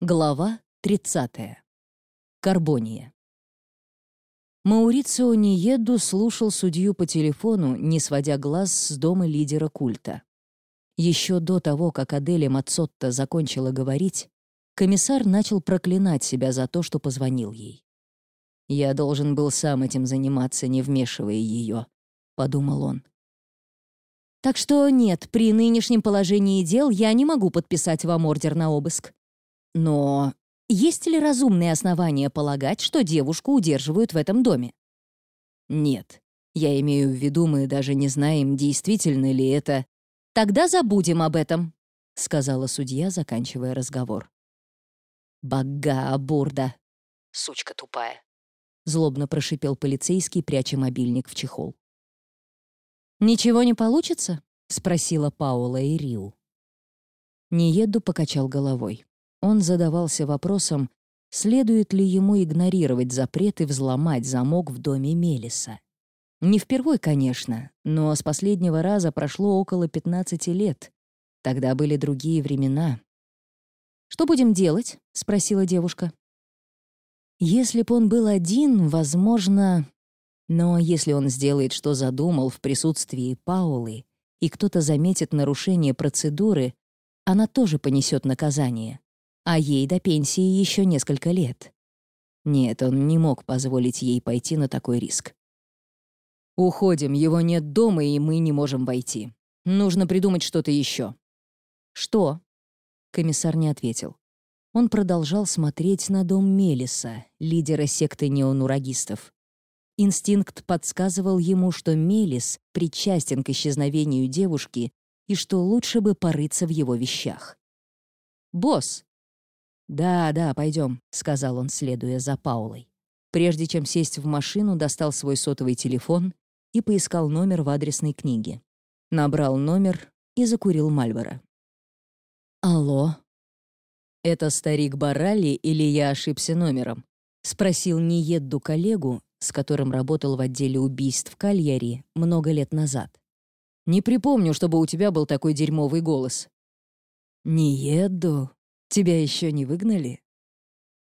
Глава 30. Карбония. Маурицио Ниеду слушал судью по телефону, не сводя глаз с дома лидера культа. Еще до того, как Аделя Мацотта закончила говорить, комиссар начал проклинать себя за то, что позвонил ей. «Я должен был сам этим заниматься, не вмешивая ее», — подумал он. «Так что нет, при нынешнем положении дел я не могу подписать вам ордер на обыск», но есть ли разумные основания полагать, что девушку удерживают в этом доме? Нет. Я имею в виду, мы даже не знаем, действительно ли это... Тогда забудем об этом, сказала судья, заканчивая разговор. Бага бурда. Сучка тупая. Злобно прошипел полицейский, пряча мобильник в чехол. «Ничего не получится?» — спросила Паула и Риу. Ниеду покачал головой. Он задавался вопросом, следует ли ему игнорировать запрет и взломать замок в доме Мелиса. Не впервой, конечно, но с последнего раза прошло около 15 лет. Тогда были другие времена. «Что будем делать?» — спросила девушка. «Если б он был один, возможно... Но если он сделает, что задумал в присутствии Паулы, и кто-то заметит нарушение процедуры, она тоже понесет наказание а ей до пенсии еще несколько лет. Нет, он не мог позволить ей пойти на такой риск. «Уходим, его нет дома, и мы не можем войти. Нужно придумать что-то еще». «Что?» Комиссар не ответил. Он продолжал смотреть на дом Мелиса, лидера секты неонурагистов. Инстинкт подсказывал ему, что Мелис причастен к исчезновению девушки и что лучше бы порыться в его вещах. «Босс!» «Да, да, пойдем», — сказал он, следуя за Паулой. Прежде чем сесть в машину, достал свой сотовый телефон и поискал номер в адресной книге. Набрал номер и закурил Мальборо. «Алло?» «Это старик Баралли или я ошибся номером?» — спросил Ниедду коллегу, с которым работал в отделе убийств Кальяри много лет назад. «Не припомню, чтобы у тебя был такой дерьмовый голос». «Ниедду?» Тебя еще не выгнали?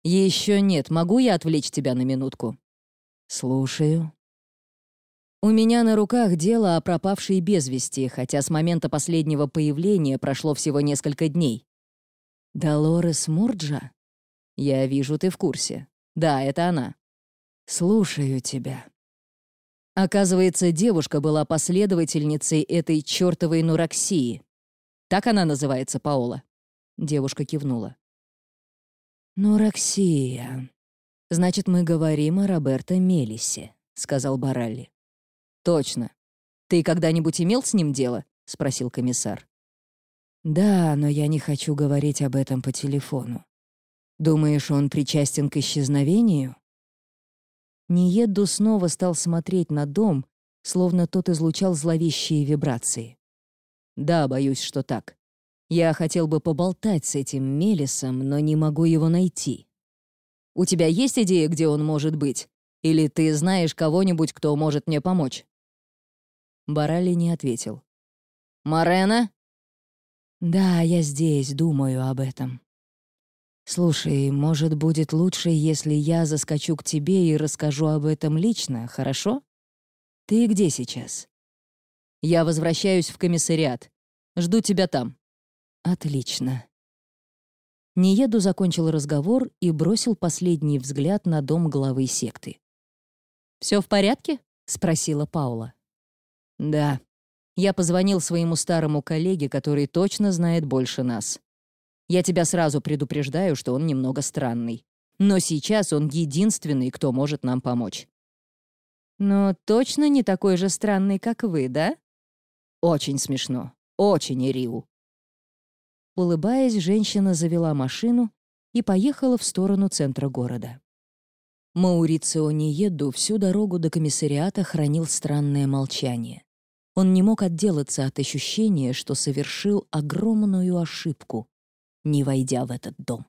Еще нет. Могу я отвлечь тебя на минутку? Слушаю. У меня на руках дело о пропавшей без вести, хотя с момента последнего появления прошло всего несколько дней. Долорес Мурджа? Я вижу, ты в курсе. Да, это она. Слушаю тебя. Оказывается, девушка была последовательницей этой чертовой нураксии. Так она называется, Паола. Девушка кивнула. «Ну, Роксия, значит, мы говорим о Роберто Мелисе», — сказал Баралли. «Точно. Ты когда-нибудь имел с ним дело?» — спросил комиссар. «Да, но я не хочу говорить об этом по телефону. Думаешь, он причастен к исчезновению?» Ниедду снова стал смотреть на дом, словно тот излучал зловещие вибрации. «Да, боюсь, что так. Я хотел бы поболтать с этим Мелисом, но не могу его найти. У тебя есть идея, где он может быть? Или ты знаешь кого-нибудь, кто может мне помочь?» Барали не ответил. «Марена?» «Да, я здесь, думаю об этом. Слушай, может, будет лучше, если я заскочу к тебе и расскажу об этом лично, хорошо? Ты где сейчас?» «Я возвращаюсь в комиссариат. Жду тебя там». Отлично. Нееду закончил разговор и бросил последний взгляд на дом главы секты. «Все в порядке?» — спросила Паула. «Да. Я позвонил своему старому коллеге, который точно знает больше нас. Я тебя сразу предупреждаю, что он немного странный. Но сейчас он единственный, кто может нам помочь». «Но точно не такой же странный, как вы, да?» «Очень смешно. Очень, Ириу. Улыбаясь, женщина завела машину и поехала в сторону центра города. Маурицио Ниеду всю дорогу до комиссариата хранил странное молчание. Он не мог отделаться от ощущения, что совершил огромную ошибку, не войдя в этот дом.